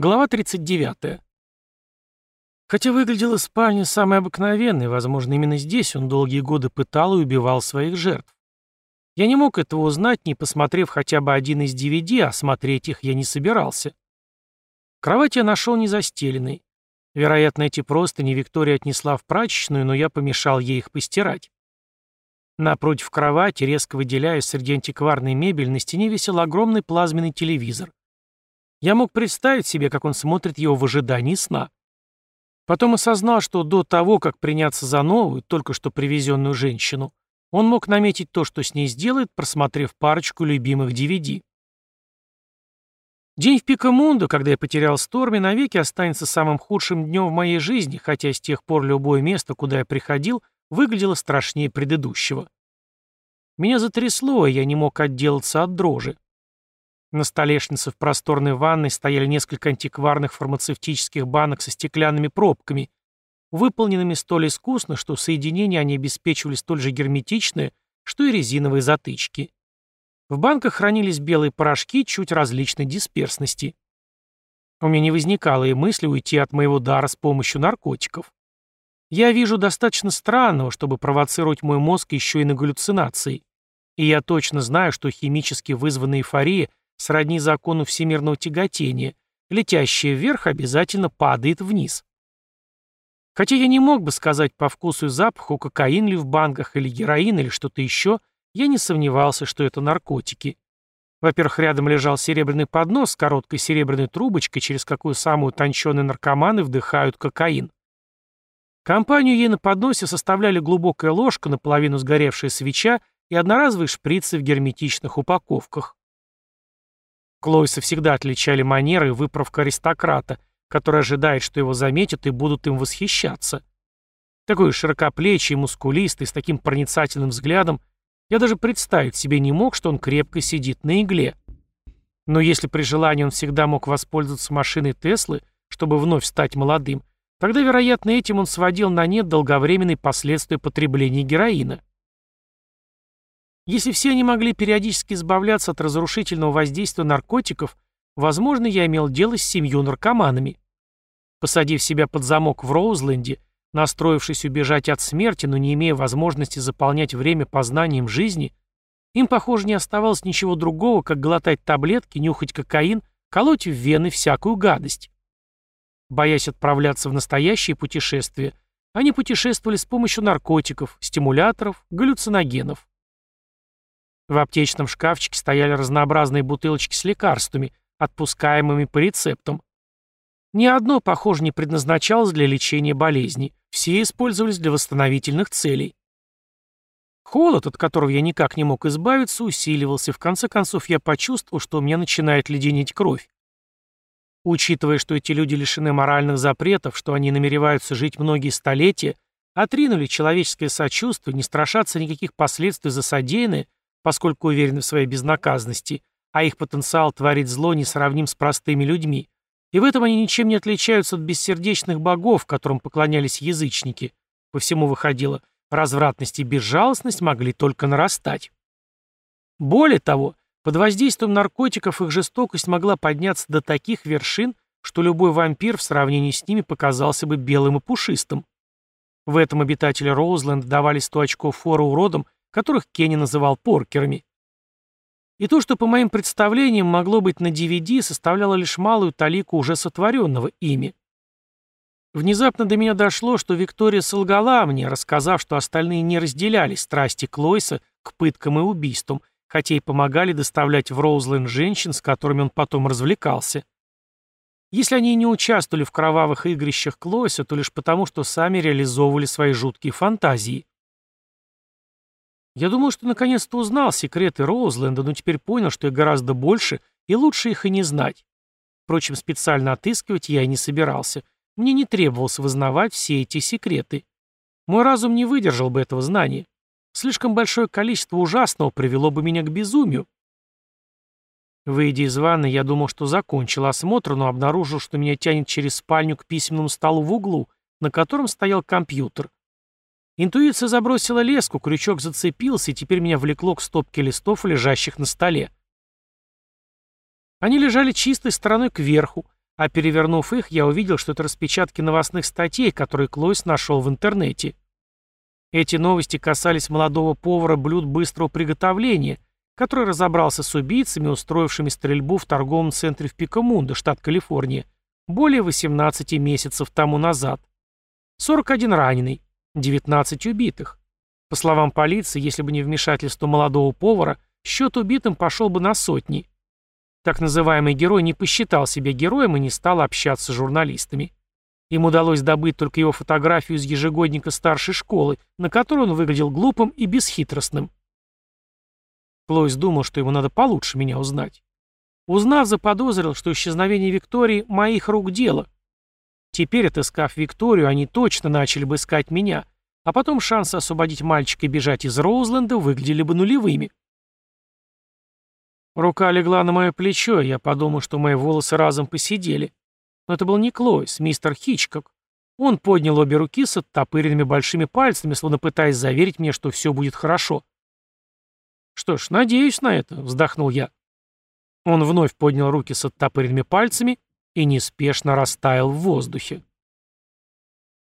Глава 39. Хотя выглядела спальня самой обыкновенной, возможно, именно здесь он долгие годы пытал и убивал своих жертв. Я не мог этого узнать, не посмотрев хотя бы один из DVD, а смотреть их я не собирался. Кровать я нашел незастеленной. Вероятно, эти простыни Виктория отнесла в прачечную, но я помешал ей их постирать. Напротив кровати, резко выделяясь среди антикварной мебели, на стене висел огромный плазменный телевизор. Я мог представить себе, как он смотрит его в ожидании сна. Потом осознал, что до того, как приняться за новую, только что привезенную женщину, он мог наметить то, что с ней сделает, просмотрев парочку любимых DVD. День в Пикамунду, когда я потерял Сторми, навеки останется самым худшим днем в моей жизни, хотя с тех пор любое место, куда я приходил, выглядело страшнее предыдущего. Меня затрясло, и я не мог отделаться от дрожи. На столешнице в просторной ванной стояли несколько антикварных фармацевтических банок со стеклянными пробками, выполненными столь искусно, что соединения они обеспечивали столь же герметичные, что и резиновые затычки. В банках хранились белые порошки чуть различной дисперсности. У меня не возникало и мысли уйти от моего дара с помощью наркотиков. Я вижу достаточно странного, чтобы провоцировать мой мозг еще и на галлюцинации. И я точно знаю, что химически вызванная эйфория сродни закону всемирного тяготения, летящее вверх обязательно падает вниз. Хотя я не мог бы сказать по вкусу и запаху, кокаин ли в банках или героин или что-то еще, я не сомневался, что это наркотики. Во-первых, рядом лежал серебряный поднос с короткой серебряной трубочкой, через какую самые утонченные наркоманы вдыхают кокаин. Компанию ей на подносе составляли глубокая ложка, наполовину сгоревшая свеча и одноразовые шприцы в герметичных упаковках. Клойса всегда отличали манеры и выправка аристократа, который ожидает, что его заметят и будут им восхищаться. Такой широкоплечий, мускулистый, с таким проницательным взглядом, я даже представить себе не мог, что он крепко сидит на игле. Но если при желании он всегда мог воспользоваться машиной Теслы, чтобы вновь стать молодым, тогда, вероятно, этим он сводил на нет долговременные последствия потребления героина. Если все они могли периодически избавляться от разрушительного воздействия наркотиков, возможно, я имел дело с семью наркоманами. Посадив себя под замок в Роузленде, настроившись убежать от смерти, но не имея возможности заполнять время познанием жизни, им, похоже, не оставалось ничего другого, как глотать таблетки, нюхать кокаин, колоть в вены всякую гадость. Боясь отправляться в настоящее путешествие, они путешествовали с помощью наркотиков, стимуляторов, галлюциногенов. В аптечном шкафчике стояли разнообразные бутылочки с лекарствами, отпускаемыми по рецептам. Ни одно, похоже, не предназначалось для лечения болезней, все использовались для восстановительных целей. Холод, от которого я никак не мог избавиться, усиливался, и в конце концов я почувствовал, что у меня начинает леденеть кровь. Учитывая, что эти люди лишены моральных запретов, что они намереваются жить многие столетия, отринули человеческое сочувствие, не страшатся никаких последствий за содеянное, поскольку уверены в своей безнаказанности, а их потенциал творить зло несравним с простыми людьми. И в этом они ничем не отличаются от бессердечных богов, которым поклонялись язычники. По всему выходило, развратность и безжалостность могли только нарастать. Более того, под воздействием наркотиков их жестокость могла подняться до таких вершин, что любой вампир в сравнении с ними показался бы белым и пушистым. В этом обитатели Роузленд давали 100 очков фора уродам, которых Кенни называл поркерами. И то, что по моим представлениям могло быть на DVD, составляло лишь малую талику уже сотворенного ими. Внезапно до меня дошло, что Виктория солгала мне, рассказав, что остальные не разделяли страсти Клойса к пыткам и убийствам, хотя и помогали доставлять в Роузленд женщин, с которыми он потом развлекался. Если они не участвовали в кровавых игрищах Клойса, то лишь потому, что сами реализовывали свои жуткие фантазии. Я думал, что наконец-то узнал секреты Роузленда, но теперь понял, что их гораздо больше, и лучше их и не знать. Впрочем, специально отыскивать я и не собирался. Мне не требовалось вызнавать все эти секреты. Мой разум не выдержал бы этого знания. Слишком большое количество ужасного привело бы меня к безумию. Выйдя из ванны, я думал, что закончил осмотр, но обнаружил, что меня тянет через спальню к письменному столу в углу, на котором стоял компьютер. Интуиция забросила леску, крючок зацепился, и теперь меня влекло к стопке листов, лежащих на столе. Они лежали чистой стороной кверху, А перевернув их, я увидел, что это распечатки новостных статей, которые Клойс нашел в интернете. Эти новости касались молодого повара блюд быстрого приготовления, который разобрался с убийцами, устроившими стрельбу в торговом центре в Пикамундо, штат Калифорния, более 18 месяцев тому назад. 41 раненый, 19 убитых. По словам полиции, если бы не вмешательство молодого повара, счет убитым пошел бы на сотни. Так называемый герой не посчитал себя героем и не стал общаться с журналистами. Им удалось добыть только его фотографию из ежегодника старшей школы, на которой он выглядел глупым и бесхитростным. Клойс думал, что ему надо получше меня узнать. Узнав, заподозрил, что исчезновение Виктории – моих рук дело. Теперь, отыскав Викторию, они точно начали бы искать меня, а потом шансы освободить мальчика и бежать из Роузленда выглядели бы нулевыми. Рука легла на мое плечо, и я подумал, что мои волосы разом посидели. Но это был не Клойс, мистер Хичкок. Он поднял обе руки с оттопыренными большими пальцами, словно пытаясь заверить мне, что все будет хорошо. «Что ж, надеюсь на это», — вздохнул я. Он вновь поднял руки с оттопыренными пальцами и неспешно растаял в воздухе.